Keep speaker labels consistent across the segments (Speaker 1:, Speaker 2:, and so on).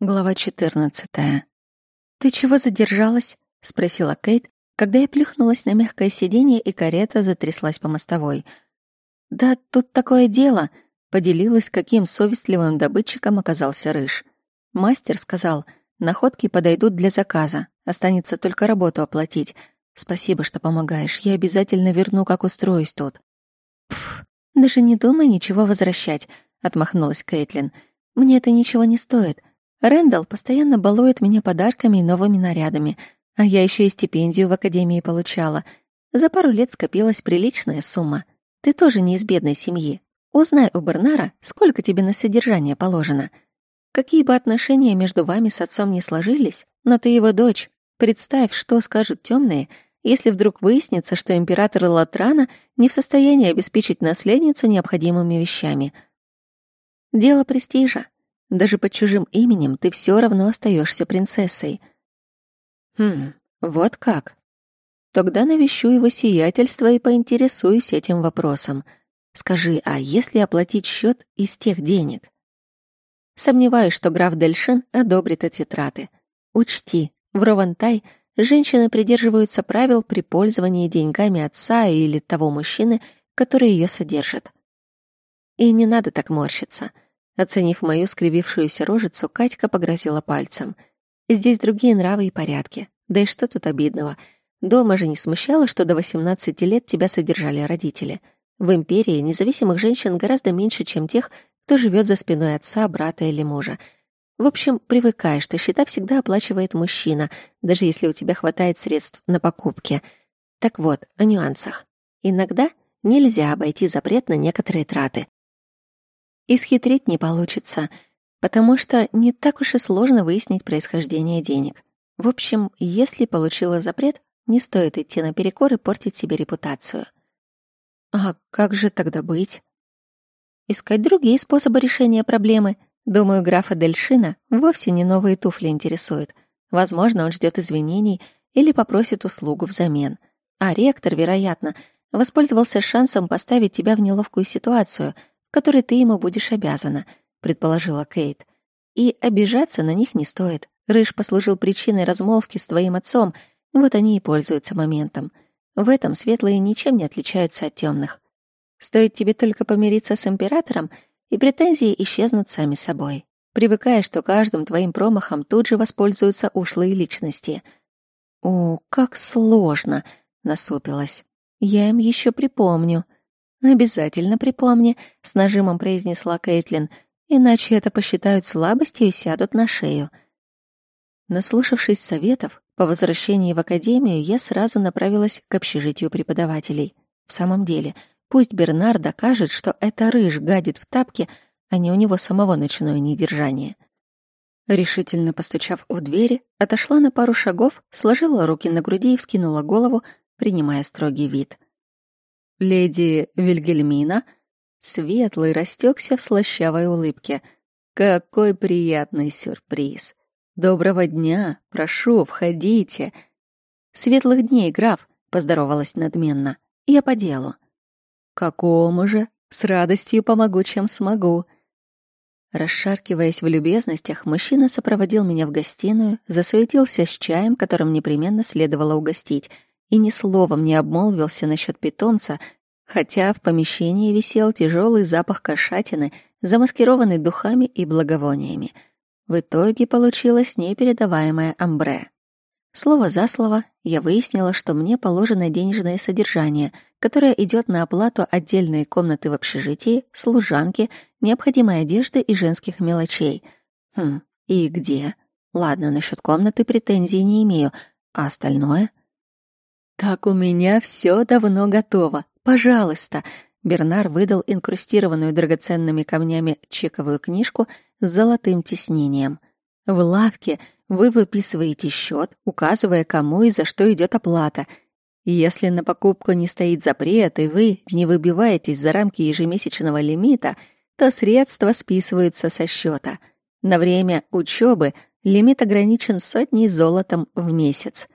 Speaker 1: Глава 14. «Ты чего задержалась?» — спросила Кейт, когда я плюхнулась на мягкое сиденье, и карета затряслась по мостовой. «Да тут такое дело», — поделилась, каким совестливым добытчиком оказался Рыж. Мастер сказал, находки подойдут для заказа, останется только работу оплатить. Спасибо, что помогаешь, я обязательно верну, как устроюсь тут. «Пф, даже не думай ничего возвращать», — отмахнулась Кейтлин. «Мне это ничего не стоит. Рэндалл постоянно балует меня подарками и новыми нарядами, а я еще и стипендию в академии получала. За пару лет скопилась приличная сумма. Ты тоже не из бедной семьи. Узнай у Бернара, сколько тебе на содержание положено. Какие бы отношения между вами с отцом не сложились, но ты его дочь. Представь, что скажут темные, если вдруг выяснится, что император Латрана не в состоянии обеспечить наследницу необходимыми вещами. Дело престижа. Даже под чужим именем ты все равно остаешься принцессой. Хм, вот как. Тогда навещу его сиятельство и поинтересуюсь этим вопросом. Скажи, а если оплатить счет из тех денег? Сомневаюсь, что граф Дельшин одобрит эти траты. Учти, в Ровантай женщины придерживаются правил при пользовании деньгами отца или того мужчины, который ее содержит. И не надо так морщиться — Оценив мою скривившуюся рожицу, Катька погрозила пальцем. «Здесь другие нравы и порядки. Да и что тут обидного? Дома же не смущало, что до 18 лет тебя содержали родители. В империи независимых женщин гораздо меньше, чем тех, кто живет за спиной отца, брата или мужа. В общем, привыкай, что счета всегда оплачивает мужчина, даже если у тебя хватает средств на покупки. Так вот, о нюансах. Иногда нельзя обойти запрет на некоторые траты. И схитрить не получится, потому что не так уж и сложно выяснить происхождение денег. В общем, если получила запрет, не стоит идти наперекор и портить себе репутацию. А как же тогда быть? Искать другие способы решения проблемы. Думаю, графа Дельшина вовсе не новые туфли интересуют. Возможно, он ждет извинений или попросит услугу взамен. А ректор, вероятно, воспользовался шансом поставить тебя в неловкую ситуацию — которой ты ему будешь обязана», — предположила Кейт. «И обижаться на них не стоит. Рыж послужил причиной размолвки с твоим отцом, вот они и пользуются моментом. В этом светлые ничем не отличаются от темных. Стоит тебе только помириться с императором, и претензии исчезнут сами собой. Привыкая, что каждым твоим промахом тут же воспользуются ушлые личности. «О, как сложно!» — насупилась. «Я им еще припомню». «Обязательно припомни», — с нажимом произнесла Кейтлин, «иначе это посчитают слабостью и сядут на шею». Наслушавшись советов, по возвращении в академию я сразу направилась к общежитию преподавателей. В самом деле, пусть Бернар докажет, что это рыж гадит в тапке, а не у него самого ночное недержание. Решительно постучав в двери, отошла на пару шагов, сложила руки на груди и вскинула голову, принимая строгий вид — Леди Вильгельмина, светлый, растекся в слащавой улыбке. Какой приятный сюрприз! Доброго дня, прошу, входите. Светлых дней, граф, поздоровалась надменно. Я по делу. Какому же? С радостью помогу, чем смогу. Расшаркиваясь в любезностях, мужчина сопроводил меня в гостиную, засуетился с чаем, которым непременно следовало угостить — и ни словом не обмолвился насчет питомца, хотя в помещении висел тяжелый запах кошатины, замаскированный духами и благовониями. В итоге получилось непередаваемое амбре. Слово за слово я выяснила, что мне положено денежное содержание, которое идет на оплату отдельной комнаты в общежитии, служанки, необходимой одежды и женских мелочей. Хм, и где? Ладно, насчет комнаты претензий не имею, а остальное — «Так у меня все давно готово. Пожалуйста!» Бернар выдал инкрустированную драгоценными камнями чековую книжку с золотым тиснением. В лавке вы выписываете счет, указывая, кому и за что идет оплата. Если на покупку не стоит запрет, и вы не выбиваетесь за рамки ежемесячного лимита, то средства списываются со счета. На время учебы лимит ограничен сотней золотом в месяц.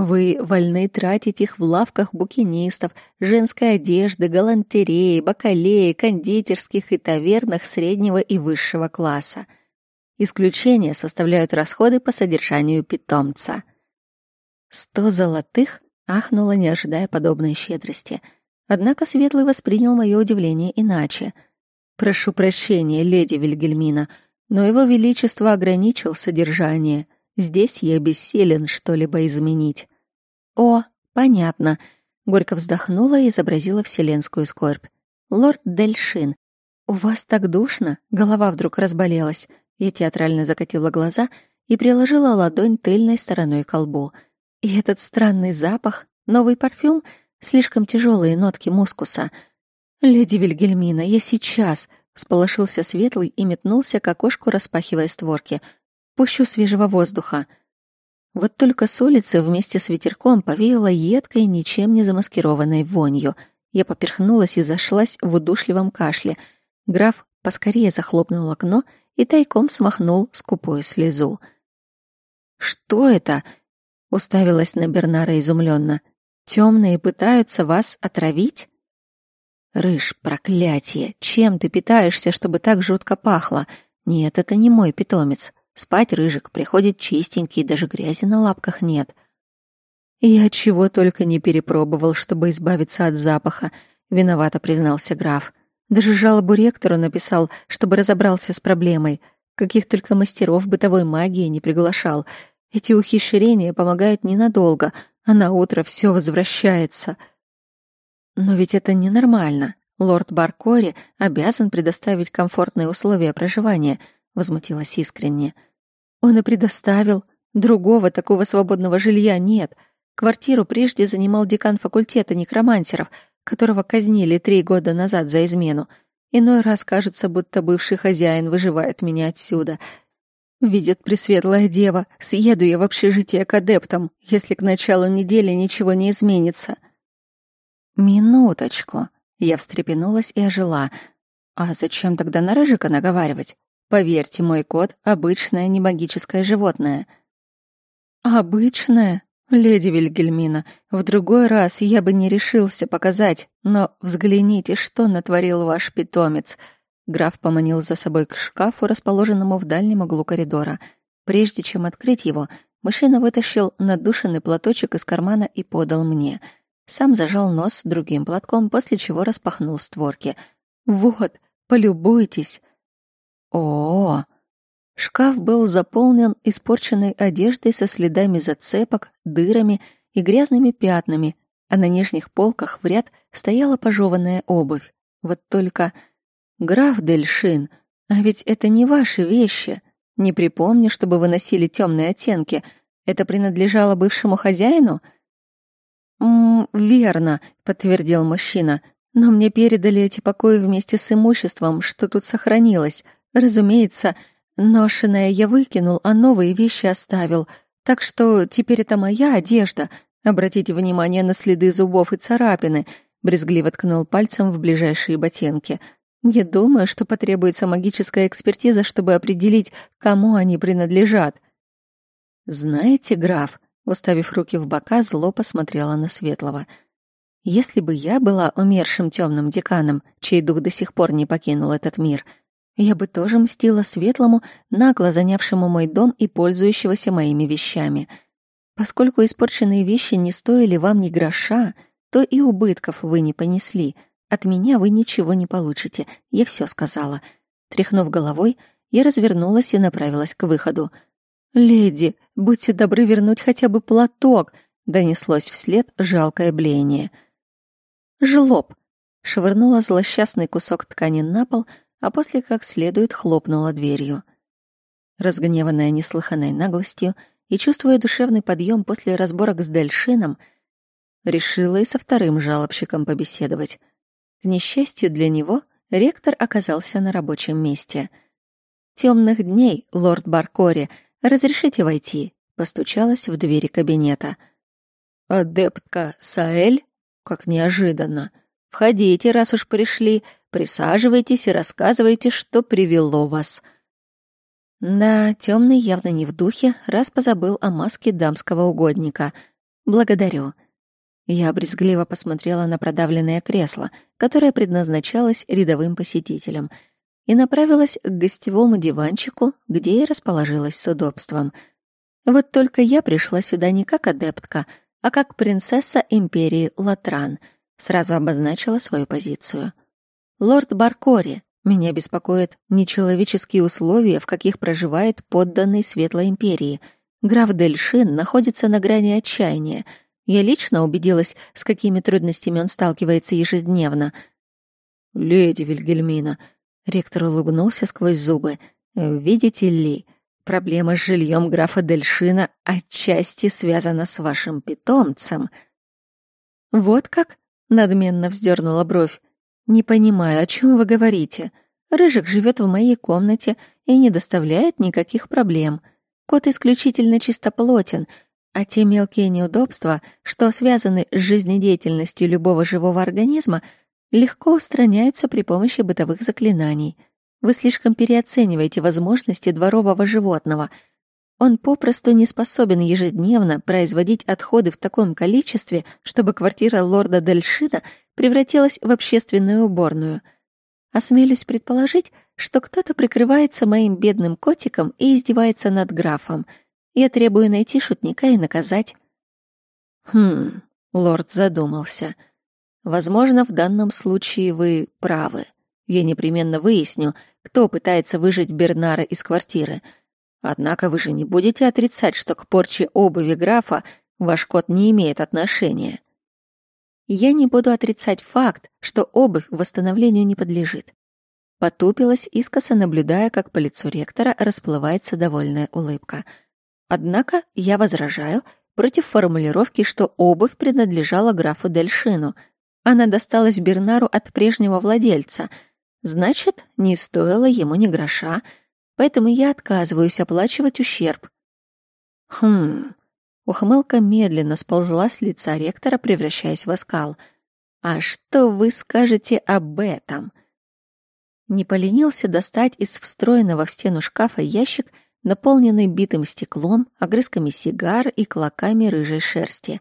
Speaker 1: Вы вольны тратить их в лавках букинистов, женской одежды, галантереи, бакалеи, кондитерских и тавернах среднего и высшего класса. Исключение составляют расходы по содержанию питомца. Сто золотых ахнула, не ожидая подобной щедрости. Однако Светлый воспринял мое удивление иначе. «Прошу прощения, леди Вильгельмина, но его величество ограничил содержание. Здесь я бессилен что-либо изменить». «О, понятно», — горько вздохнула и изобразила вселенскую скорбь. «Лорд Дельшин, у вас так душно?» Голова вдруг разболелась. Я театрально закатила глаза и приложила ладонь тыльной стороной к колбу. И этот странный запах, новый парфюм, слишком тяжелые нотки мускуса. «Леди Вильгельмина, я сейчас!» — сполошился Светлый и метнулся к окошку, распахивая створки. «Пущу свежего воздуха». Вот только с улицы вместе с ветерком повеяло едкой, ничем не замаскированной вонью. Я поперхнулась и зашлась в удушливом кашле. Граф поскорее захлопнул окно и тайком смахнул скупую слезу. «Что это?» — уставилась на Бернара изумленно. «Темные пытаются вас отравить?» «Рыж, проклятие! Чем ты питаешься, чтобы так жутко пахло? Нет, это не мой питомец. Спать рыжик приходит чистенький, даже грязи на лапках нет». «Я чего только не перепробовал, чтобы избавиться от запаха», — виновато признался граф. Даже жалобу ректору написал, чтобы разобрался с проблемой. Каких только мастеров бытовой магии не приглашал. Эти ухищрения помогают ненадолго, а на утро все возвращается. Но ведь это ненормально. Лорд Баркори обязан предоставить комфортные условия проживания, возмутилась искренне. Он и предоставил. Другого такого свободного жилья нет. Квартиру прежде занимал декан факультета некромансеров — которого казнили три года назад за измену. Иной раз кажется, будто бывший хозяин выживает меня отсюда. Видит Пресветлая Дева, съеду я в общежитие к адептам, если к началу недели ничего не изменится. Минуточку. Я встрепенулась и ожила. А зачем тогда на рыжика наговаривать? Поверьте, мой кот — обычное немагическое животное. Обычное? «Леди Вильгельмина, в другой раз я бы не решился показать, но взгляните, что натворил ваш питомец». Граф поманил за собой к шкафу, расположенному в дальнем углу коридора. Прежде чем открыть его, мужчина вытащил надушенный платочек из кармана и подал мне. Сам зажал нос другим платком, после чего распахнул створки. «Вот, полюбуйтесь!» «О-о-о!» Шкаф был заполнен испорченной одеждой со следами зацепок, дырами и грязными пятнами, а на нижних полках в ряд стояла пожеванная обувь. Вот только... Граф Дельшин, а ведь это не ваши вещи. Не припомню, чтобы вы носили темные оттенки. Это принадлежало бывшему хозяину? «М верно», — подтвердил мужчина. «Но мне передали эти покои вместе с имуществом, что тут сохранилось. Разумеется, Ношеное я выкинул, а новые вещи оставил. Так что теперь это моя одежда. Обратите внимание на следы зубов и царапины. Брезгливо ткнул пальцем в ближайшие ботинки. Не думаю, что потребуется магическая экспертиза, чтобы определить, кому они принадлежат. Знаете, граф, уставив руки в бока, зло посмотрела на Светлого. Если бы я была умершим темным деканом, чей дух до сих пор не покинул этот мир — я бы тоже мстила светлому, нагло занявшему мой дом и пользующегося моими вещами. Поскольку испорченные вещи не стоили вам ни гроша, то и убытков вы не понесли. От меня вы ничего не получите, я все сказала. Тряхнув головой, я развернулась и направилась к выходу. «Леди, будьте добры вернуть хотя бы платок», — донеслось вслед жалкое блеяние. «Жлоб», — швырнула злосчастный кусок ткани на пол — а после как следует хлопнула дверью. Разгневанная неслыханной наглостью и чувствуя душевный подъем после разборок с Дельшином, решила и со вторым жалобщиком побеседовать. К несчастью для него, ректор оказался на рабочем месте. «Темных дней, лорд Баркори, разрешите войти?» постучалась в двери кабинета. «Адептка Саэль? Как неожиданно! Входите, раз уж пришли, Присаживайтесь и рассказывайте, что привело вас». Да, темный явно не в духе, раз позабыл о маске дамского угодника. Благодарю. Я брезгливо посмотрела на продавленное кресло, которое предназначалось рядовым посетителям. и направилась к гостевому диванчику, где и расположилась с удобством. Вот только я пришла сюда не как адептка, а как принцесса империи Латран, сразу обозначила свою позицию. Лорд Баркори, меня беспокоят нечеловеческие условия, в каких проживает подданный Светлой империи. Граф Дельшин находится на грани отчаяния. Я лично убедилась, с какими трудностями он сталкивается ежедневно. «Леди Вильгельмина», — ректор улыбнулся сквозь зубы, — «видите ли, проблема с жильем графа Дельшина отчасти связана с вашим питомцем». «Вот как?» — надменно вздернула бровь. «Не понимаю, о чем вы говорите. Рыжик живет в моей комнате и не доставляет никаких проблем. Кот исключительно чистоплотен, а те мелкие неудобства, что связаны с жизнедеятельностью любого живого организма, легко устраняются при помощи бытовых заклинаний. Вы слишком переоцениваете возможности дворового животного. Он попросту не способен ежедневно производить отходы в таком количестве, чтобы квартира лорда Дельшида превратилась в общественную уборную. Осмелюсь предположить, что кто-то прикрывается моим бедным котиком и издевается над графом. Я требую найти шутника и наказать. Хм, лорд задумался. Возможно, в данном случае вы правы. Я непременно выясню, кто пытается выжить Бернара из квартиры. Однако вы же не будете отрицать, что к порче обуви графа ваш кот не имеет отношения. Я не буду отрицать факт, что обувь восстановлению не подлежит. Потупилась, искоса наблюдая, как по лицу ректора расплывается довольная улыбка. Однако я возражаю против формулировки, что обувь принадлежала графу Дельшину. Она досталась Бернару от прежнего владельца. Значит, не стоило ему ни гроша, поэтому я отказываюсь оплачивать ущерб. Хм, Ухмылка медленно сползла с лица ректора, превращаясь в оскал. «А что вы скажете об этом?» Не поленился достать из встроенного в стену шкафа ящик, наполненный битым стеклом, огрызками сигар и клоками рыжей шерсти.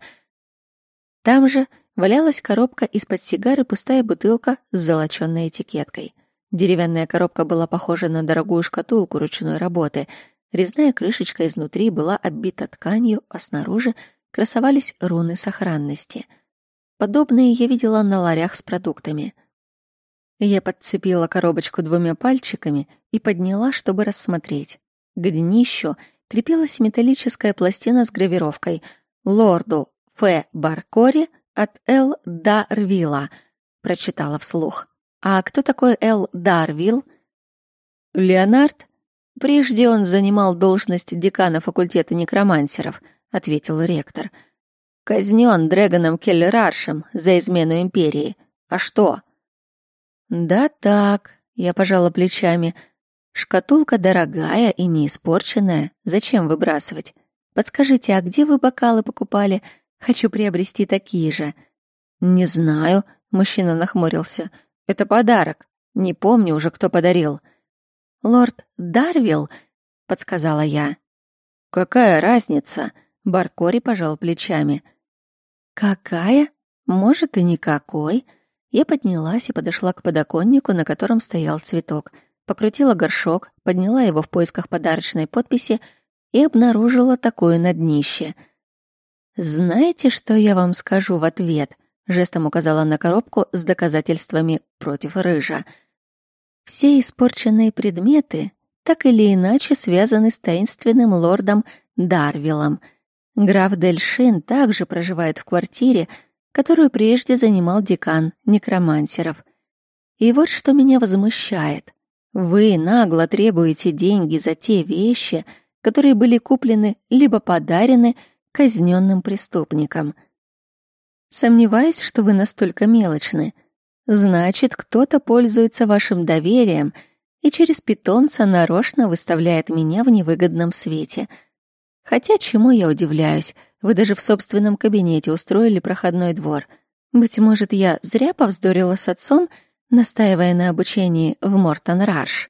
Speaker 1: Там же валялась коробка из-под сигары пустая бутылка с золоченной этикеткой. Деревянная коробка была похожа на дорогую шкатулку ручной работы — Резная крышечка изнутри была оббита тканью, а снаружи красовались руны сохранности. Подобные я видела на ларях с продуктами. Я подцепила коробочку двумя пальчиками и подняла, чтобы рассмотреть. К днищу крепилась металлическая пластина с гравировкой «Лорду Ф. Баркори от Л. Дарвилла», прочитала вслух. «А кто такой Л. Дарвилл?» «Леонард Прежде он занимал должность декана факультета некромансеров, ответил ректор. Казнен Дрэгоном Келлераршем за измену империи. А что? Да так, я пожала плечами. Шкатулка дорогая и не испорченная. Зачем выбрасывать? Подскажите, а где вы бокалы покупали? Хочу приобрести такие же. Не знаю, мужчина нахмурился. Это подарок. Не помню уже, кто подарил. «Лорд Дарвилл», — подсказала я. «Какая разница?» — Баркори пожал плечами. «Какая? Может, и никакой». Я поднялась и подошла к подоконнику, на котором стоял цветок, покрутила горшок, подняла его в поисках подарочной подписи и обнаружила такое на днище. «Знаете, что я вам скажу в ответ?» — жестом указала на коробку с доказательствами против рыжа — все испорченные предметы так или иначе связаны с таинственным лордом Дарвиллом. Граф Дельшин также проживает в квартире, которую прежде занимал декан некромансеров. И вот что меня возмущает. Вы нагло требуете деньги за те вещи, которые были куплены либо подарены казненным преступникам. Сомневаюсь, что вы настолько мелочны — Значит, кто-то пользуется вашим доверием и через питомца нарочно выставляет меня в невыгодном свете. Хотя чему я удивляюсь? Вы даже в собственном кабинете устроили проходной двор. Быть может, я зря повздорила с отцом, настаивая на обучении в Мортон-Раш.